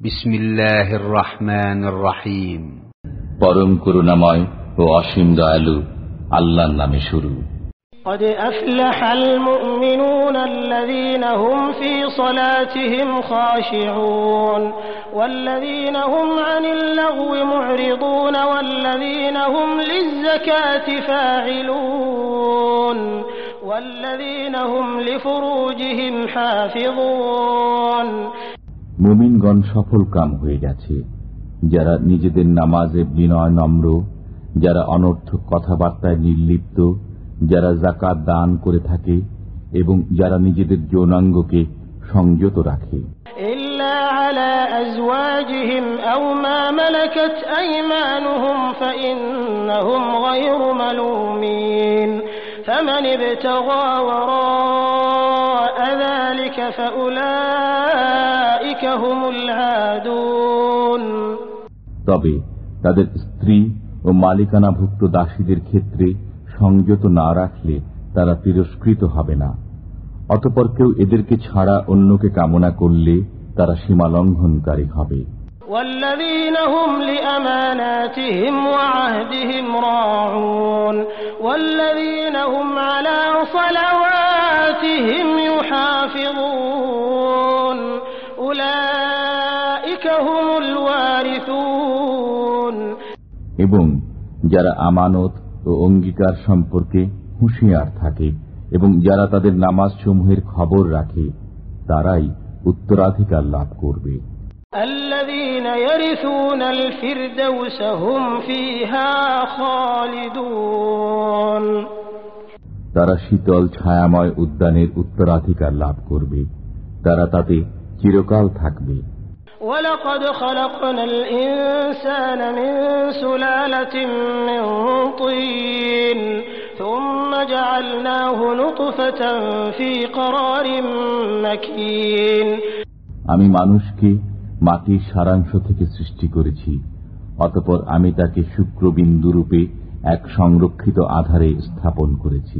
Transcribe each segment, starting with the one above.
بسم الله الرحمن الرحيم পরম করুণাময় ও অসীম দয়ালু আল্লাহর নামে শুরু قد أفلح المؤمنون الذين هم في صلاتهم خاشعون والذين هم عن اللغو معرضون والذين هم للزكاة فاعلون والذين هم لفروجهم حافظون মুমিনগণ সফল কাম হয়ে গেছে যারা নিজেদের নামাজে বিনয় নম্র যারা অনর্থক কথাবার্তায় নির্লিপ্ত যারা জাকাত দান করে থাকে এবং যারা নিজেদের যৌনাঙ্গকে সংযত রাখে إلا على أزواجهم أو ما ملكت أيمانهم فإنهم غير ملومين فمن ابتغى وراء ذلك فأولئك هم العادون তবে তাদের স্ত্রী ও মালিকানাভুক্ত দাসীদের ক্ষেত্রে সংযত না রাখলে তারা তিরস্কৃত হবে না অতপর কেউ এদেরকে ছাড়া অন্যকে কামনা করলে তারা সীমা লঙ্ঘনকারী হবে والذين هم لأماناتهم وعهدهم راعون والذين هم على صلواتهم যারা আমানত ও অঙ্গীকার সম্পর্কে হুঁশিয়ার থাকে এবং যারা তাদের নামাজ সমূহের খবর রাখে তারাই উত্তরাধিকার লাভ করবে। তারা শীতল ছায়াময় উদ্যানের উত্তরাধিকার লাভ করবে। তারা তাতে চিরকাল থাকবে। ولقد خلقنا الإنسان من سلالة من طين ثم جعلناه نطفة في قرار مكين আমি মানুষকে মাটির সারাংশ থেকে সৃষ্টি করেছি অতপর আমি তাকে শুক্রবিন্দুরূপে এক সংরক্ষিত আধারে স্থাপন করেছি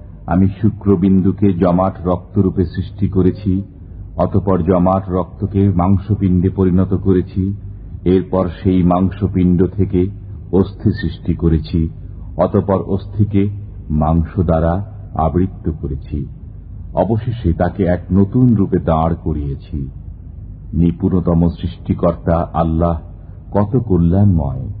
আমি শুক্রবিন্দুকে জমাট রক্তরূপে সৃষ্টি করেছি, অতপর জমাট রক্তকে মাংসপিণ্ডে পরিণত করেছি, এরপর সেই মাংসপিণ্ড থেকে অস্থি সৃষ্টি করেছি, অতপর অস্থিকে মাংস দ্বারা আবৃত্ত করেছি। অবশেষে তাকে এক নতুন রূপে দাঁড় করিয়েছি। নিপুণতম সৃষ্টিকর্তা আল্লাহ কত কল্যাণময়।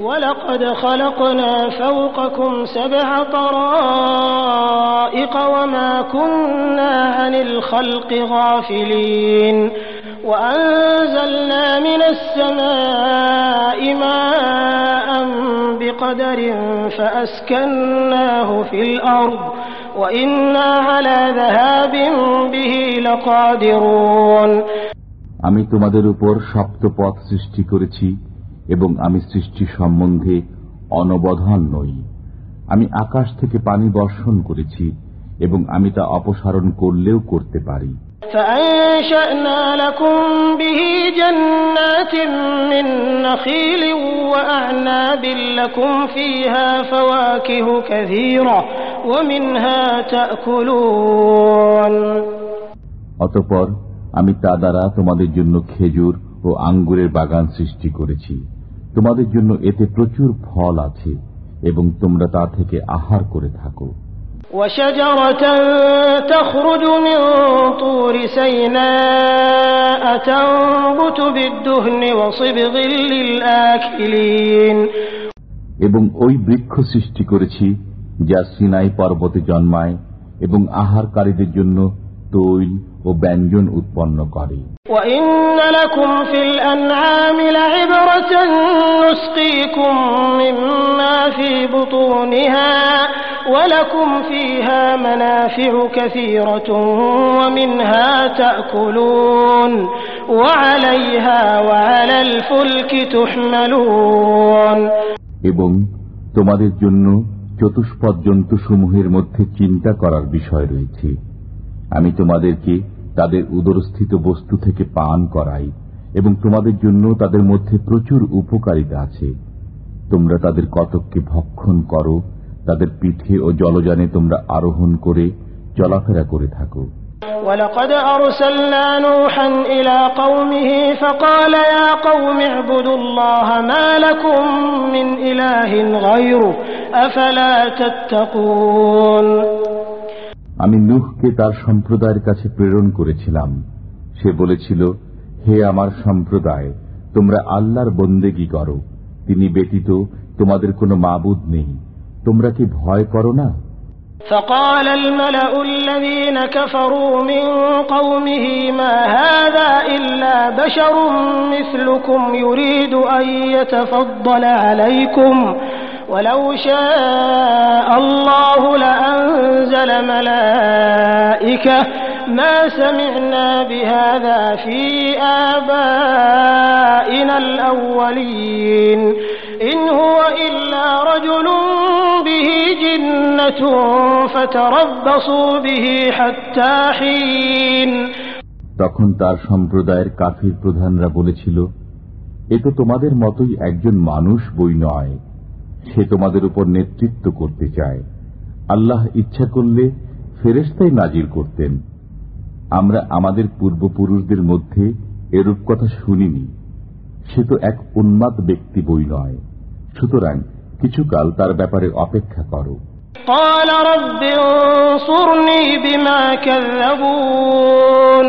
ولقد خلقنا فوقكم سبع طرائق وما كنا عن الخلق غافلين وأنزلنا من السماء ماء بقدر فأسكناه في الأرض وإنا على ذهاب به لقادرون আমি তোমাদের উপর সপ্তপথ সৃষ্টি করেছি এবং আমি সৃষ্টি সম্বন্ধে অনবধান নই। আমি আকাশ থেকে পানি বর্ষণ করেছি এবং আমি তা অপসারণ করলেও করতে পারি। অতপর আমি তা দ্বারা তোমাদের জন্য খেজুর ও আঙ্গুরের বাগান সৃষ্টি করেছি। তোমাদের জন্য এতে প্রচুর ফল আছে এবং তোমরা তা থেকে আহার করে থাকো। এবং ওই বৃক্ষ সৃষ্টি করেছি যা সিনাই পর্বতে জন্মায় এবং আহারকারীদের জন্য তৈল ও ব্যঞ্জন উৎপন্ন করে। এবং তোমাদের জন্য চতুষ্পদ জন্তু সমূহের মধ্যে চিন্তা করার বিষয় রয়েছে। আমি তোমাদেরকে তাদের উদরস্থিত বস্তু থেকে পান করাই এবং তোমাদের জন্য তাদের মধ্যে প্রচুর উপকারিতা আছে তোমরা তাদের কতককে ভক্ষণ করো তাদের পিঠে ও জলযানে তোমরা আরোহণ করে চলাফেরা করে থাকো ولقد أرسلنا نوحا إلى قومه فقال يا قوم اعبدوا الله ما لكم من إله غيره أفلا تتقون আমি নুহকে তার সম্প্রদায়ের কাছে প্রেরণ করেছিলাম সে বলেছিল হে আমার সম্প্রদায় তোমরা আল্লাহর বন্দেগি করো তিনি ব্যতীত তোমাদের কোনো মাবুদ নেই তোমরা কি ভয় করো না فقال الملأ الذين كفروا من قومه ما هذا إلا بشر مثلكم يريد أن يتفضل عليكم ولو شاء الله لأنزل ملائكة ما سمعنا بهذا في آبائنا الأولين إن هو إلا رجل به جنة فتربصوا به حتى حين তখন তার সম্প্রদায়ের কাফির প্রধানরা বলেছিল এ তো তোমাদের মতোই একজন মানুষ বই নয় সে তোমাদের উপর নেতৃত্ব করতে চায় আল্লাহ ইচ্ছা করলে ফেরেস্তাই নাজির করতেন আমরা আমাদের পূর্বপুরুষদের মধ্যে এরূপ কথা শুনিনি সে তো এক উন্মাদ ব্যক্তি বই নয় সুতরাং কিছুকাল তার ব্যাপারে অপেক্ষা করো قال رب انصرني بما كذبون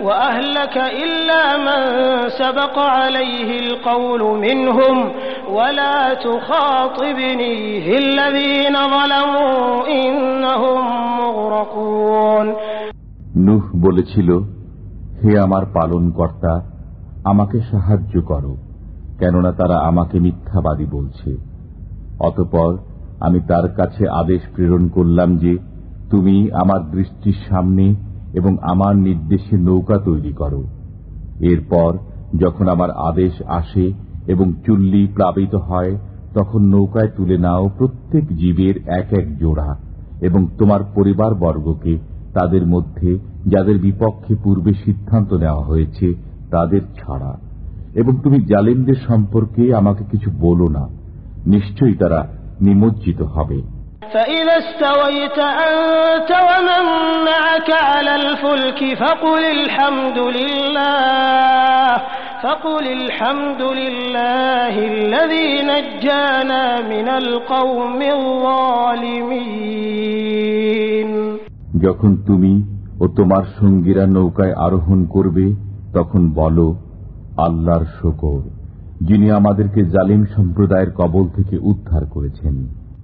وأهلك إلا من سبق عليه القول منهم ولا تخاطبني في الذين ظلموا إنهم مغرقون নুহ বলেছিল হে আমার পালন কর্তা আমাকে সাহায্য করো কেননা তারা আমাকে মিথ্যাবাদী বলছে অতপর আমি তার কাছে আদেশ প্রেরণ করলাম যে তুমি আমার দৃষ্টির সামনে এবং আমার নির্দেশে নৌকা তৈরি করো। এরপর যখন আমার আদেশ আসে এবং চুল্লি প্লাবিত হয়, তখন নৌকায় তুলে নাও প্রত্যেক জীবের এক এক জোড়া এবং তোমার পরিবার বর্গকে তাদের মধ্যে যাদের বিপক্ষে পূর্বে সিদ্ধান্ত নেওয়া হয়েছে, তাদের ছাড়া। এবং তুমি জালিমদের সম্পর্কে আমাকে কিছু বলো না, নিশ্চয়ই তারা নিমজ্জিত হবে। فإذا استويت أنت ومن معك على الفلك فقل الحمد لله فقل الحمد لله الذي نجانا من القوم الظالمين যখন তুমি ও তোমার সঙ্গীরা নৌকায় আরোহণ করবে তখন বলো আল্লাহর শকর যিনি আমাদেরকে জালিম সম্প্রদায়ের কবল থেকে উদ্ধার করেছেন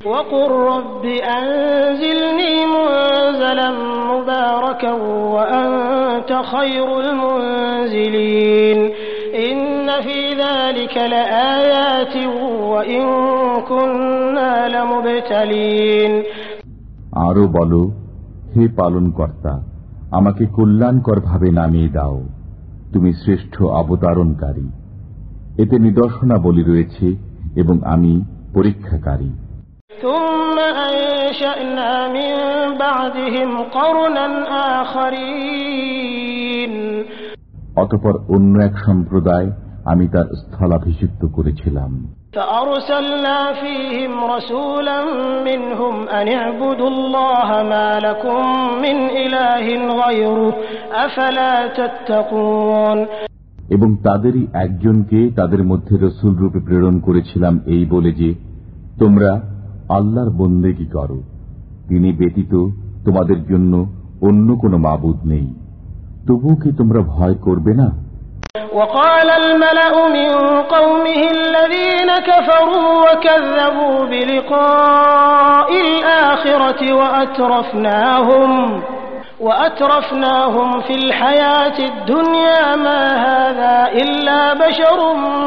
وقل رب أنزلني منزلا مباركا وأنت خير المنزلين إن في ذلك لآيات وإن كنا لمبتلين আরো বলো হে পালন কর্তা আমাকে কল্যাণকর ভাবে নামিয়ে দাও তুমি শ্রেষ্ঠ অবতারণকারী এতে নিদর্শনাবলী রয়েছে এবং আমি পরীক্ষাকারী অতপর অন্য এক সম্প্রদায় আমি তার স্থলাভিষিক্ত করেছিলাম। এবং তাদেরই একজনকে তাদের মধ্যে রসুল রূপে প্রেরণ করেছিলাম এই বলে যে তোমরা আল্লাহর বন্দেগী করো তিনি ব্যতীত তোমাদের জন্য অন্য কোনো মাবুদ নেই তবুও কি তোমরা ভয় করবে না وقال الملأ من قومه الذين كفروا وكذبوا بلقاء الآخرة وأترفناهم وأترفناهم في الحياة الدنيا ما هذا إلا بشر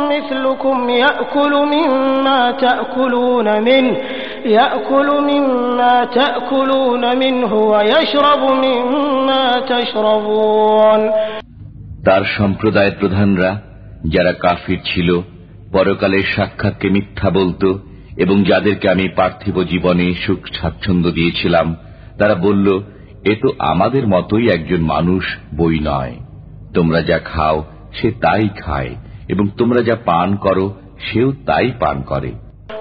مثلكم يأكل مما تأكلون منه يأكل مما تأكلون منه ويشرب مما تشربون তার সম্প্রদায়ের প্রধানরা যারা কাফির ছিল পরকালের সাক্ষাৎকে মিথ্যা বলতো এবং যাদেরকে আমি পার্থিব জীবনে সুখ স্বাচ্ছন্দ্য দিয়েছিলাম তারা বলল এ তো আমাদের মতোই একজন মানুষ বই নয় তোমরা যা খাও সে তাই খায় এবং তোমরা যা পান করো সেও তাই পান করে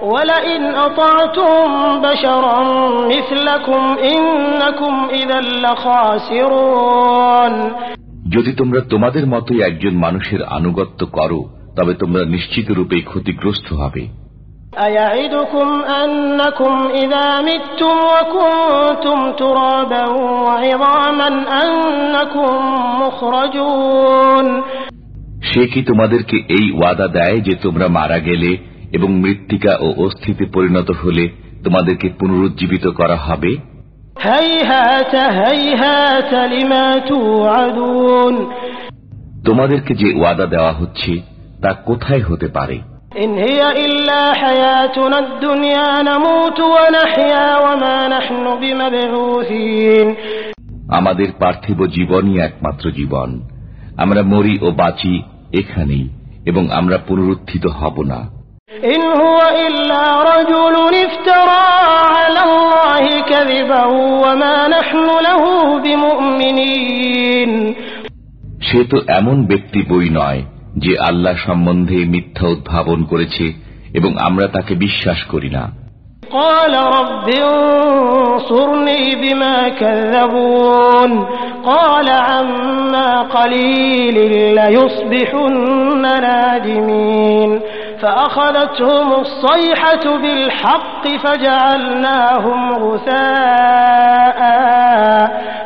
ولئن أطعتم بشرا مثلكم إنكم إذا لخاسرون যদি তোমরা তোমাদের মতোই একজন মানুষের আনুগত্য করো তবে তোমরা নিশ্চিত রূপে ক্ষতিগ্রস্ত হবে أيعدكم أنكم إذا متم وكنتم ترابا وعظاما أنكم مخرجون সে কি তোমাদেরকে এই ওয়াদা দেয় যে তোমরা মারা গেলে এবং মৃত্তিকা ও অস্থিতে পরিণত হলে তোমাদেরকে পুনরুজ্জীবিত করা হবে? তোমাদেরকে যে ওয়াদা দেওয়া হচ্ছে তা কোথায় হতে পারে? আমাদের পার্থিব জীবনই একমাত্র জীবন। আমরা মরি ও বাঁচি এখানেই এবং আমরা পুনরুত্থিত হব না। إن هو إلا رجل افترى على الله كذبا وما نحن له بمؤمنين সে তো এমন ব্যক্তি বই নয় যে আল্লাহ সম্বন্ধে মিথ্যা উদ্ভাবন করেছে এবং আমরা তাকে বিশ্বাস করি না قال رب انصرني بما كذبون قال عما قليل ليصبحن نادمين فأخذتهم الصيحة بالحق فجعلناهم غثاء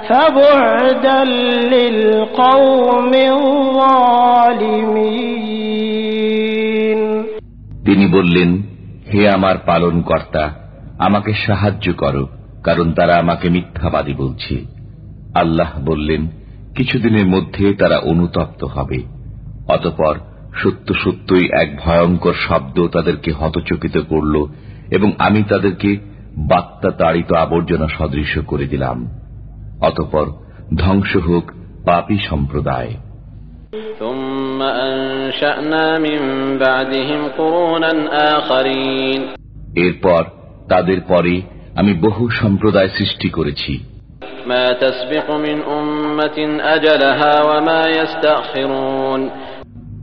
فبعدا للقوم الظالمين তিনি বললেন হে আমার পালন কর্তা আমাকে সাহায্য করো কারণ তারা আমাকে মিথ্যাবাদী বলছে আল্লাহ বললেন কিছুদিনের মধ্যে তারা অনুতপ্ত হবে অতপর সত্য সত্যই এক ভয়ঙ্কর শব্দ তাদেরকে হতচকিত করল এবং আমি তাদেরকে বাত্তা তাড়িত আবর্জনা সদৃশ করে দিলাম। অতপর ধ্বংস হোক পাপি সম্প্রদায়। এরপর তাদের পরে আমি বহু সম্প্রদায় সৃষ্টি করেছি। মা তাসবিকু মিন উম্মাতিন আজালাহা ওয়া মা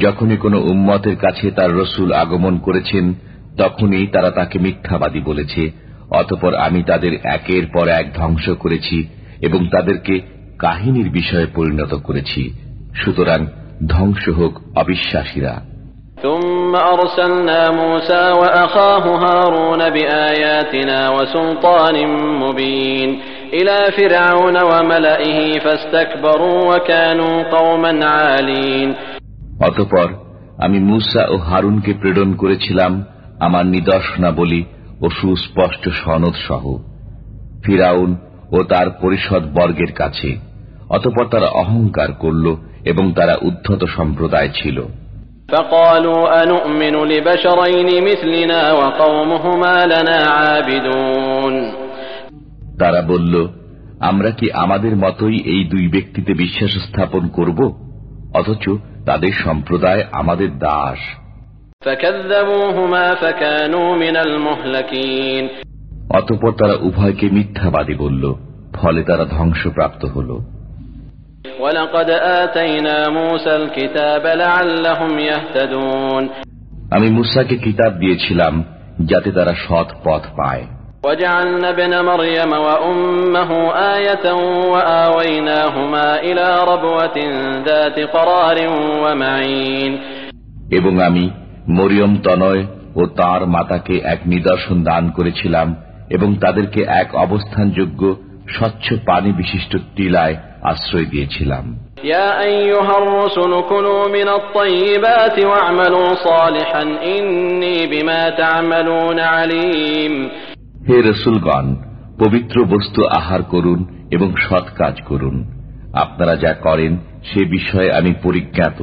যখনই কোন উম্মতের কাছে তার রসুল আগমন করেছেন, তখনই তারা তাকে মিথ্যাবাদী বলেছে, অতপর আমি তাদের একের পর এক ধ্বংস করেছি এবং তাদেরকে কাহিনীর বিষয়ে পরিণত করেছি। সুতরাং ধ্বংস হোক অবিশ্বাসীরা। ফিরাউন ওয়া মালাইহি অতপর আমি মুসা ও হারুনকে প্রেরণ করেছিলাম আমার নিদর্শনাবলী ও সুস্পষ্ট সনদ সহ ফিরাউন ও তার পরিষদ বর্গের কাছে। অতপর তারা অহংকার করল এবং তারা উদ্ধত সম্প্রদায় ছিল। তারা বলল আমরা কি আমাদের মতোই এই দুই ব্যক্তিতে বিশ্বাস স্থাপন করব? অথচ তাদের সম্প্রদায় আমাদের দাস। অতপর তারা উভয়কে মিথ্যাবাদী বলল ফলে তারা ধ্বংসপ্রাপ্ত হল। আমি মুসাকে কিতাব দিয়েছিলাম যাতে তারা সৎ পথ পায়। وجعلنا ابن مريم وأمه آية وآويناهما إلى ربوة ذات قرار ومعين এবং আমি মরিয়ম তনয় ও তার মাতাকে এক নিদর্শন দান করেছিলাম এবং তাদেরকে এক অবস্থানযোগ্য স্বচ্ছ পানি বিশিষ্ট টিলায় আশ্রয় দিয়েছিলাম يا أيها الرسل كلوا من الطيبات واعملوا صالحا إني بما تعملون عليم হে রসুলগণ পবিত্র বস্তু আহার করুন এবং সৎ কাজ করুন আপনারা যা করেন সে বিষয়ে আমি পরিজ্ঞাত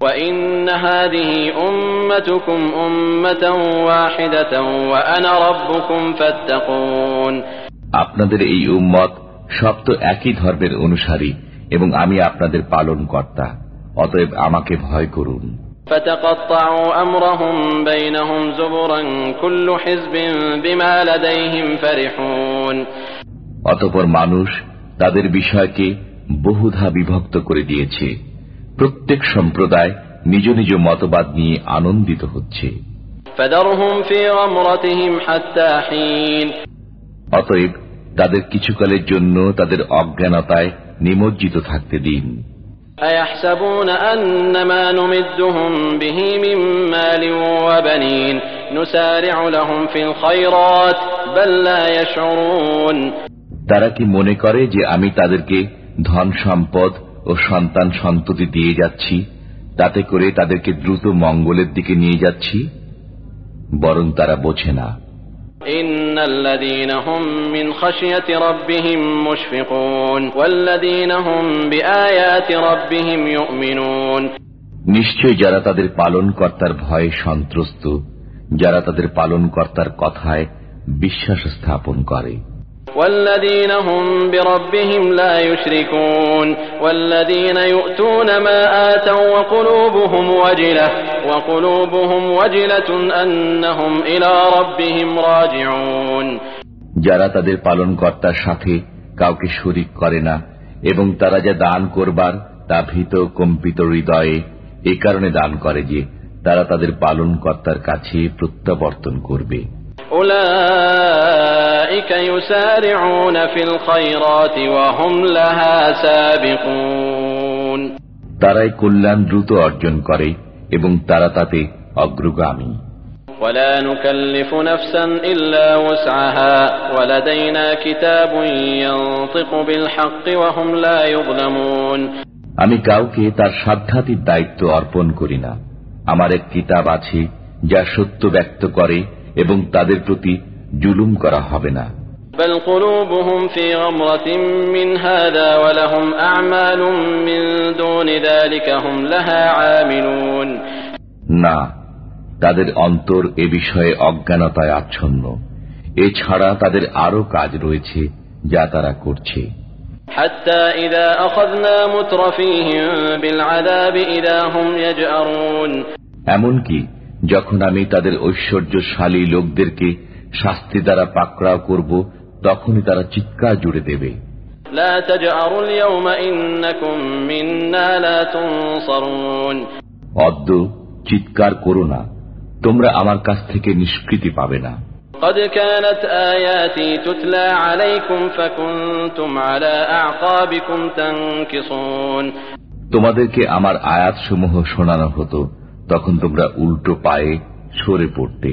وإن هذه أمتكم أمة واحدة وأنا ربكم فاتقون আপনাদের এই উম্মত সব তো একই ধর্মের অনুসারী এবং আমি আপনাদের পালন কর্তা অতএব আমাকে ভয় করুন فتقطعوا أمرهم بينهم زبرا كل حزب بما لديهم فرحون অতপর মানুষ তাদের বিষয়কে বহুধা বিভক্ত করে দিয়েছে প্রত্যেক সম্প্রদায় নিজ নিজ মতবাদ নিয়ে আনন্দিত হচ্ছে فذرهم في غمرتهم حتى حين অতএব তাদের কিছুকালের জন্য তাদের অজ্ঞানতায় নিমজ্জিত থাকতে দিন أيحسبون أن ما نمدهم به من مال وبنين نسارع لهم في الخيرات بل لا يشعرون তারা কি মনে করে যে আমি তাদেরকে ধন সম্পদ ও সন্তান সন্ততি দিয়ে যাচ্ছি তাতে করে তাদেরকে দ্রুত মঙ্গলের দিকে নিয়ে যাচ্ছি বরং তারা বোঝে না إن الذين هم من خشية ربهم مشفقون والذين هم بآيات ربهم يؤمنون নিশ্চয় যারা তাদের পালন কর্তার ভয়ে সন্ত্রস্ত যারা তাদের পালন কর্তার কথায় বিশ্বাস স্থাপন করে والذين هم بربهم لا يشركون والذين يؤتون ما آتوا وقلوبهم وجلة وقلوبهم وجلة أنهم إلى ربهم راجعون যারা তাদের পালন কর্তার সাথে কাউকে শরিক করে না এবং তারা যা দান করবার তা ভীত কম্পিত হৃদয়ে এ কারণে দান করে যে তারা তাদের পালন কর্তার কাছে প্রত্যাবর্তন করবে أولئك يسارعون في الخيرات وهم لها سابقون তারাই কল্যাণ দ্রুত অর্জন করে এবং তারা তাতে অগ্রগামী ولا نكلف نفسا إلا وسعها ولدينا كتاب ينطق بالحق وهم لا يظلمون আমি কাউকে তার সাধ্যাতির দায়িত্ব অর্পণ করি না আমার এক কিতাব আছে যা সত্য ব্যক্ত করে এবং তাদের প্রতি জুলুম করা হবে না بل قلوبهم في غمرة من هذا ولهم أعمال من دون ذلك هم لها عاملون না তাদের অন্তর এ বিষয়ে অজ্ঞানতায় আচ্ছন্ন এছাড়া তাদের আরো কাজ রয়েছে যা তারা করছে حتى إذا أخذنا مترفيهم بالعذاب إذا هم يجأرون এমনকি যখন আমি তাদের ঐশ্বর্যশালী লোকদেরকে শাস্তি দ্বারা পাকড়াও করব তখনই তারা চিৎকার জুড়ে দেবে لا تجأروا اليوم إنكم منا لا تنصرون অদ্য চিৎকার করো না তোমরা আমার কাছ থেকে নিষ্কৃতি পাবে না قد كانت آياتي تتلى عليكم فكنتم على أعقابكم تنكصون তোমাদেরকে আমার আয়াতসমূহ শোনানো হতো তখন তোমরা উল্টো পায়ে সরে পড়তে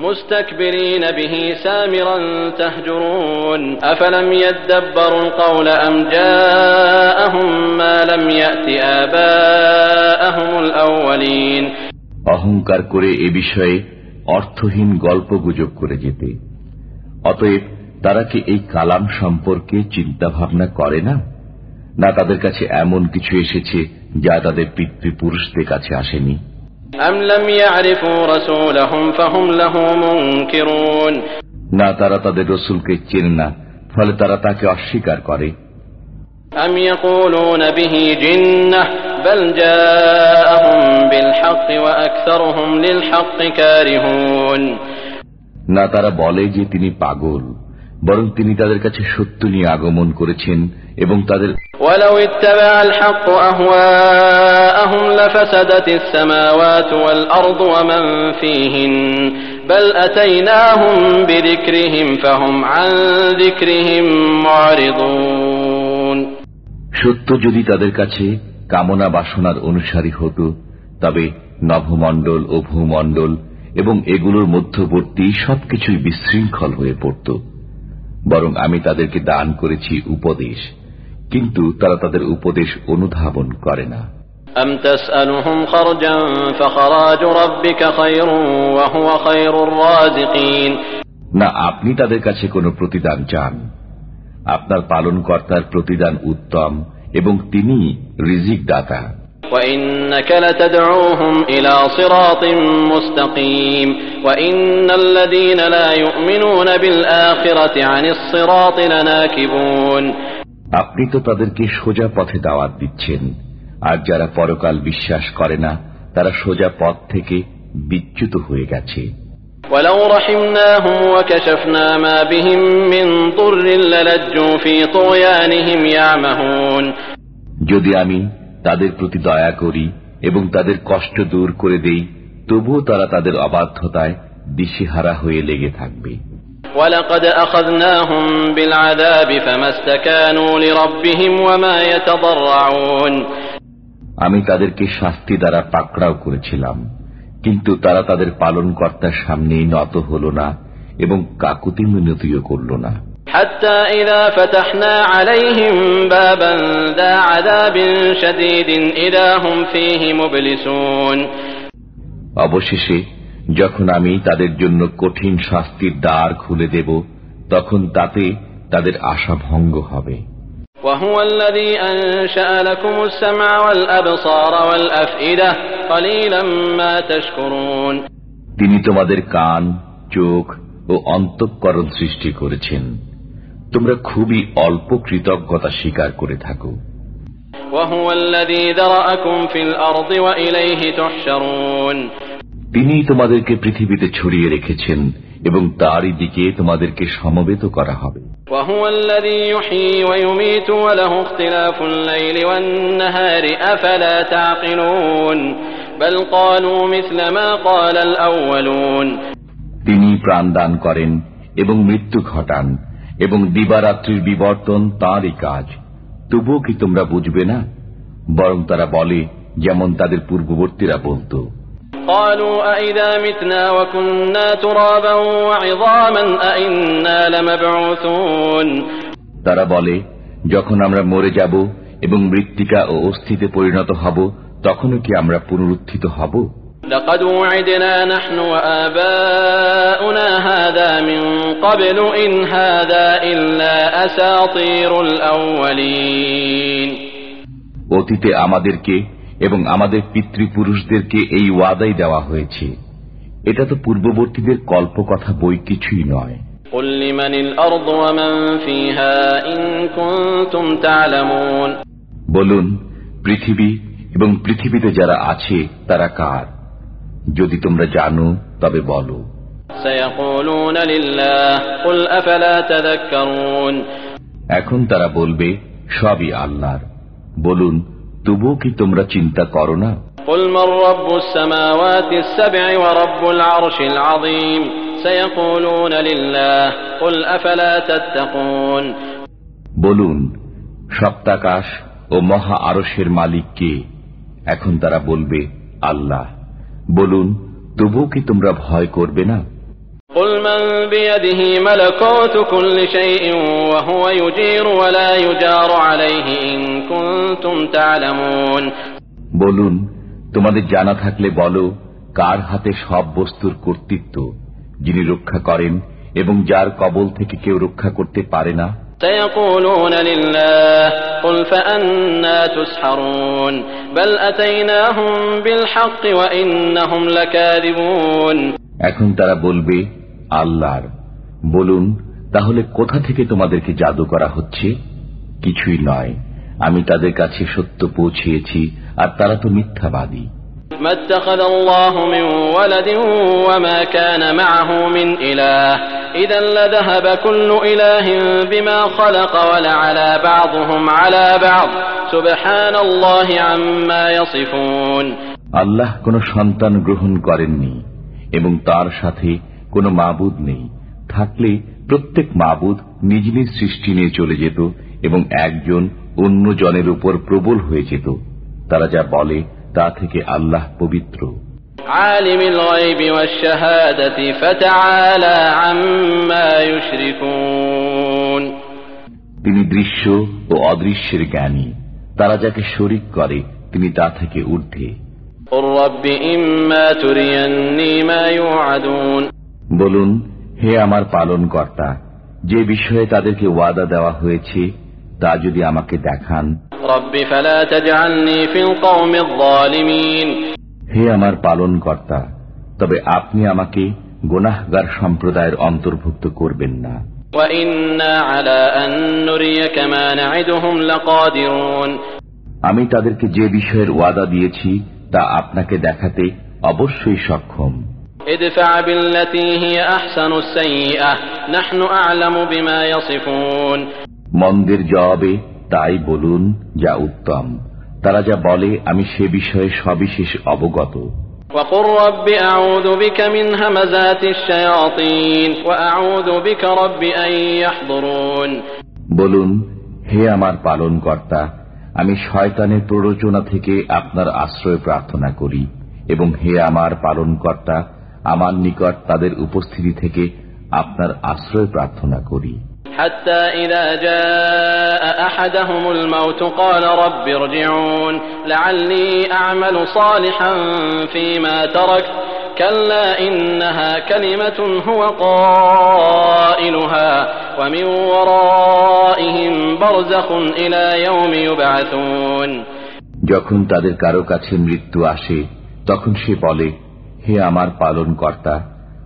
مستكبرين به سامرا تهجرون أفلم يدبروا القول أم جاءهم ما لم يأت آباءهم الأولين অহংকার করে এ বিষয়ে অর্থহীন গল্প গুজব করে যেতে অতএব তারা কি এই কালাম সম্পর্কে চিন্তা ভাবনা করে না না তাদের কাছে এমন কিছু এসেছে যা তাদের পিতৃপুরুষদের কাছে আসেনি না তারা তাদের রসুলকে চেন না ফলে তারা তাকে অস্বীকার করে। না তারা বলে যে তিনি পাগল। বরং তিনি তাদের কাছে সত্য নিয়ে আগমন করেছেন এবং তাদের সত্য যদি তাদের কাছে কামনা বাসনার অনুসারী হতো তবে নভমণ্ডল ও ভূমণ্ডল এবং এগুলোর মধ্যবর্তী সবকিছুই বিশৃঙ্খল হয়ে পড়ত। বরং আমি তাদেরকে দান করেছি উপদেশ কিন্তু তারা তাদের উপদেশ অনুধাবন করে না। না আপনি তাদের কাছে কোনো প্রতিদান চান। আপনার পালনকর্তার প্রতিদান উত্তম এবং তিনি রিজিক দাতা وإنك لتدعوهم إلى صراط مستقيم وإن الذين لا يؤمنون بالآخرة عن الصراط لناكبون আপনি তো তাদেরকে সোজা পথে দাওয়াত দিচ্ছেন আর যারা পরকাল বিশ্বাস করে না তারা সোজা পথ থেকে বিচ্যুত হয়ে গেছে ولو رحمناهم وكشفنا ما بهم من ضر للجوا في طغيانهم يعمهون যদি আমি তাদের প্রতি দয়া করি এবং তাদের কষ্ট দূর করে দেই তবুও তারা তাদের অবাধ্যতায় দিশেহারা হয়ে লেগে থাকবে। আমি তাদেরকে শাস্তি দ্বারা পাকড়াও করেছিলাম কিন্তু তারা তাদের পালনকর্তার সামনেই নত হল না এবং কাকুতি মিনতিও করল না। حتى إذا فتحنا عليهم بابا ذا عذاب شديد إذا هم فيه مبلسون অবশেষে যখন আমি তাদের জন্য কঠিন শাস্তির দ্বার খুলে দেব তখন তাতে তাদের আশা ভঙ্গ হবে وهو الذي أنشأ لكم السمع والأبصار والأفئدة قليلا ما تشكرون তিনি তোমাদের কান চোখ ও অন্তঃকরণ সৃষ্টি করেছেন তোমরা খুবই অল্প কৃতজ্ঞতা স্বীকার করে থাকো। তিনি তোমাদেরকে পৃথিবীতে ছড়িয়ে রেখেছেন এবং তারই দিকে তোমাদেরকে সমবেত করা হবে। তিনি প্রাণদান করেন এবং মৃত্যু ঘটান। এবং দিবারাত্রির বিবর্তন তাঁরই কাজ তবুও কি তোমরা বুঝবে না বরং তারা বলে যেমন তাদের পূর্ববর্তীরা বলতো قالوا أئذا متنا وكنا ترابا وعظاما أئنا لمبعوثون তারা বলে যখন আমরা মরে যাব এবং মৃত্তিকা ও অস্থিতে পরিণত হব তখনও কি আমরা পুনরুত্থিত হব لقد وعدنا نحن وآباؤنا هذا من قبل إن هذا إلا أساطير الأولين অতীতে আমাদেরকে এবং আমাদের পিতৃপুরুষদেরকে এই ওয়াদাই দেওয়া হয়েছে এটা তো পূর্ববর্তীদের কল্পকথা বই কিছুই নয় قل لمن الأرض ومن فيها إن كنتم تعلمون বলুন পৃথিবী এবং পৃথিবীতে যারা আছে তারা কার যদি তোমরা জানো তবে বলো سيقولون لله قل أفلا تذكرون এখন তারা বলবে সবই আল্লাহর বলুন তবুও কি তোমরা চিন্তা করো না قل من رب السماوات السبع ورب العرش العظيم سيقولون لله قل أفلا تتقون বলুন সপ্তাকাশ ও মহা আরসের মালিক কে এখন তারা বলবে আল্লাহ বলুন তবুও কি তোমরা ভয় করবে না قل من بيده ملكوت كل شيء وهو يجير ولا يجار عليه إن كنتم تعلمون বলুন তোমাদের জানা থাকলে বলো কার হাতে সব বস্তুর কর্তৃত্ব যিনি রক্ষা করেন এবং যার কবল থেকে কেউ রক্ষা করতে পারে না سيقولون لله قل فأنا تسحرون بل أتيناهم بالحق وإنهم لكاذبون এখন তারা বলবে আল্লাহর বলুন তাহলে কোথা থেকে তোমাদেরকে জাদু করা হচ্ছে কিছুই নয় আমি তাদের কাছে সত্য পৌঁছিয়েছি আর তারা তো মিথ্যাবাদী ما اتخذ الله من ولد وما كان معه من إله إذا لذهب كل إله بما خلق ولعلى بعضهم على بعض سبحان الله عما يصفون আল্লাহ কোন সন্তান গ্রহণ করেননি এবং তার সাথে কোনো মাবুদ নেই। থাকলে প্রত্যেক মাবুদ নিজ নিজ সৃষ্টি নিয়ে চলে যেত এবং একজন অন্য জনের উপর প্রবল হয়ে যেত। তারা যা বলে তা থেকে আল্লাহ পবিত্র। তিনি দৃশ্য ও অদৃশ্যের জ্ঞানী। তারা যাকে শরিক করে তিনি তা থেকে ঊর্ধ্বে। বলুন হে আমার পালন কর্তা যে বিষয়ে তাদেরকে ওয়াদা দেওয়া হয়েছে তা যদি আমাকে দেখান। হে আমার পালন কর্তা তবে আপনি আমাকে গোনাহগার সম্প্রদায়ের অন্তর্ভুক্ত করবেন না। আমি তাদেরকে যে বিষয়ের ওয়াদা দিয়েছি তা আপনাকে দেখাতে অবশ্যই সক্ষম। ادفع بالتي هي أحسن السيئة نحن أعلم بما يصفون মন্দের জবাবে তাই বলুন যা উত্তম তারা যা বলে আমি সে বিষয়ে সবিশেষ অবগত وقل رب أعوذ بك من همزات الشياطين وأعوذ بك رب أن يحضرون বলুন হে আমার পালন কর্তা আমি শয়তানের প্ররোচনা থেকে আপনার আশ্রয় প্রার্থনা করি এবং হে আমার পালন কর্তা আমার নিকট তাদের উপস্থিতি থেকে আপনার আশ্রয় প্রার্থনা করি حتى إذا جاء أحدهم الموت قال رب ارجعون لعلي أعمل صالحا فيما تركت كلا إنها كلمة هو قائلها ومن ورائهم برزخ إلى يوم يبعثون যখন তাদের কারো কাছে মৃত্যু আসে তখন সে বলে হে আমার পালন কর্তা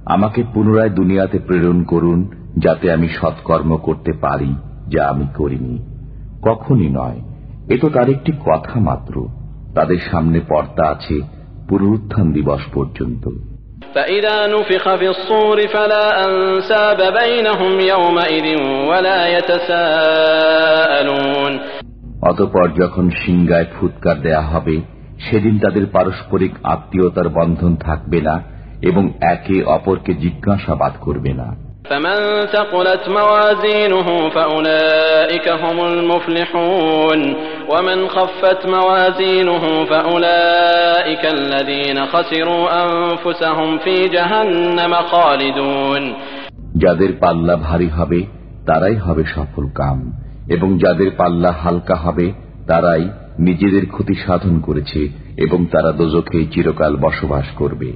আমাকে পুনরায় দুনিয়াতে প্রেরণ করুন যাতে আমি সৎকর্ম করতে পারি যা আমি করিনি কখনই নয় এ তো তার একটি কথা মাত্র তাদের সামনে পর্দা আছে পুনরুত্থান দিবস পর্যন্ত فإذا نفخ في الصور فلا أنساب بينهم يومئذ ولا يتساءلون অতপর যখন সিংগায় ফুৎকার দেয়া হবে সেদিন তাদের পারস্পরিক আত্মীয়তার বন্ধন থাকবে না এবং একে অপরকে জিজ্ঞাসাবাদ করবে না। যাদের পাল্লা ভারী হবে তারাই হবে সফল কাম এবং যাদের পাল্লা হালকা হবে তারাই নিজেদের ক্ষতি সাধন করেছে এবং তারা দোজখে চিরকাল বসবাস করবে।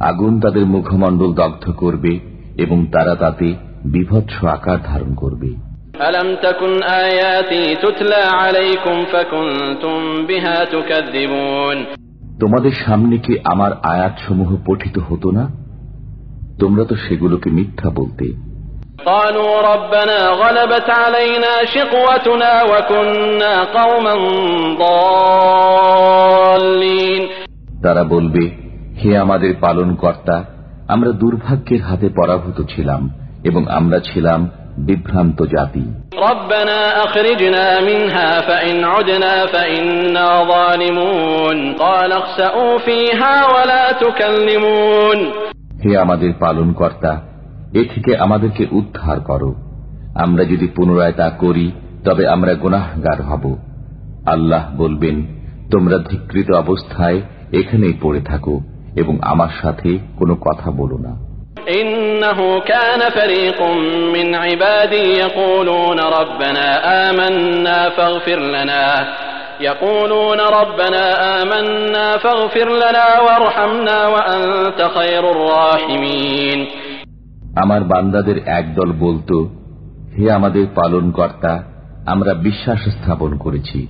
আগুন তাদের মুখমণ্ডল দগ্ধ করবে এবং তারা তাতে বিভৎস আকার ধারণ করবে। তোমাদের সামনে কি আমার আয়াতসমূহ পঠিত হতো না? তোমরা তো সেগুলোকে মিথ্যা বলতে قالوا ربنا غلبت علينا شقوتنا وكنا قوما ضالين তারা বলবে হে আমাদের পালন কর্তা আমরা দুর্ভাগ্যের হাতে পরাভূত ছিলাম এবং আমরা ছিলাম বিভ্রান্ত জাতি ربنا أخرجنا منها فإن عدنا فإنا ظالمون قال اخسأوا فيها ولا تكلمون হে আমাদের পালন কর্তা এ থেকে আমাদেরকে উদ্ধার করো আমরা যদি পুনরায় তা করি তবে আমরা গুনাহগার হব আল্লাহ বলবেন তোমরা ধিকৃত অবস্থায় এখানেই পড়ে থাকো এবং আমার সাথে কোনো কথা বলো না إنه كان فريق من عبادي يقولون ربنا آمنا فاغفر لنا يقولون ربنا آمنا فاغفر لنا وارحمنا وأنت خير الراحمين আমার বান্দাদের একদল বলতো, হে আমাদের পালন কর্তা আমরা বিশ্বাস স্থাপন করেছি।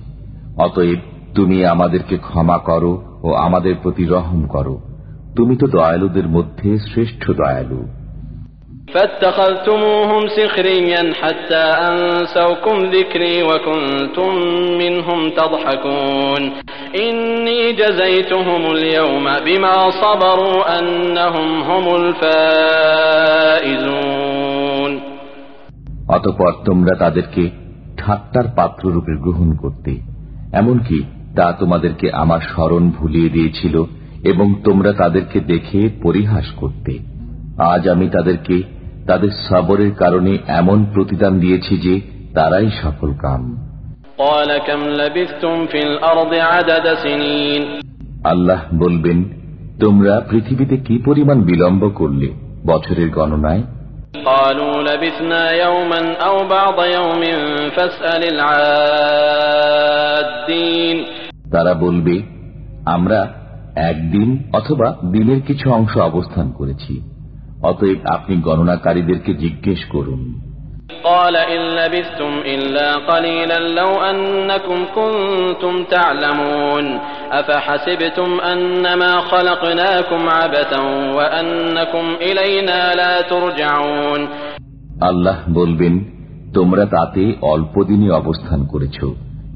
অতএব তুমি আমাদেরকে ক্ষমা করো ও আমাদের প্রতি রহম করো। তুমি তো দয়ালুদের মধ্যে শ্রেষ্ঠ দয়ালু। فاتخذتموهم سخريا حتى أنسوكم ذكري وكنتم منهم تضحكون إني جزيتهم اليوم بما صبروا أنهم هم الفائزون অতপর তোমরা তাদেরকে ঠাট্টার পাত্ররূপে গ্রহণ করতে এমনকি তা তোমাদেরকে আমার স্মরণ ভুলিয়ে দিয়েছিল এবং তোমরা তাদেরকে দেখে পরিহাস করতে আজ আমি তাদেরকে তাদের সবরের কারণে এমন প্রতিদান দিয়েছি যে তারাই সফল কাম। আল্লাহ বলবেন তোমরা পৃথিবীতে কি পরিমাণ বিলম্ব করলে বছরের গণনায়? তারা বলবে আমরা একদিন অথবা দিনের কিছু অংশ অবস্থান করেছি। অতএব আপনি গণনাকারীদেরকে জিজ্ঞেস করুন। আল্লাহ বলবেন তোমরা তাতে অল্প দিনই অবস্থান করেছ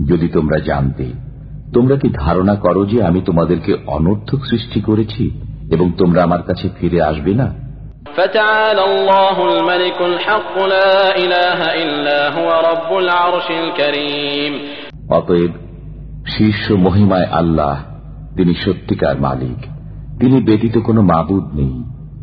যদি তোমরা জানতে। তোমরা কি ধারণা করো যে আমি তোমাদেরকে অনর্থক সৃষ্টি করেছি এবং তোমরা আমার কাছে ফিরে আসবে না? فتعالى الله الملك الحق لا إله إلا هو رب العرش الكريم অতএব শীর্ষ মহিমায় আল্লাহ তিনি সত্যিকার মালিক তিনি ব্যতীত কোনো মাবুদ নেই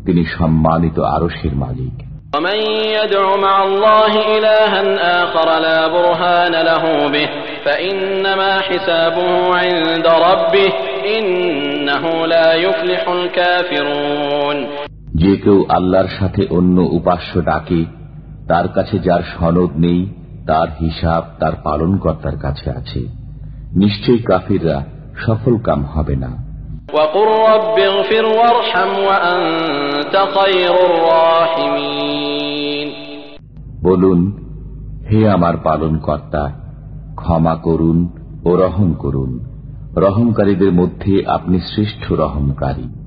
তিনি সম্মানিত আরসের মালিক ومن يدع مع الله إلها آخر لا برهان له به فإنما حسابه عند ربه إنه لا يفلح الكافرون যে কেউ আল্লাহর সাথে অন্য উপাস্য ডাকে তার কাছে যার সনদ নেই তার হিসাব তার পালনকর্তার কাছে আছে। নিশ্চয়ই কাফিররা সফল কাম হবে না। বলুন হে আমার পালন কর্তা ক্ষমা করুন ও রহম করুন। রহমকারীদের মধ্যে আপনি শ্রেষ্ঠ রহমকারী।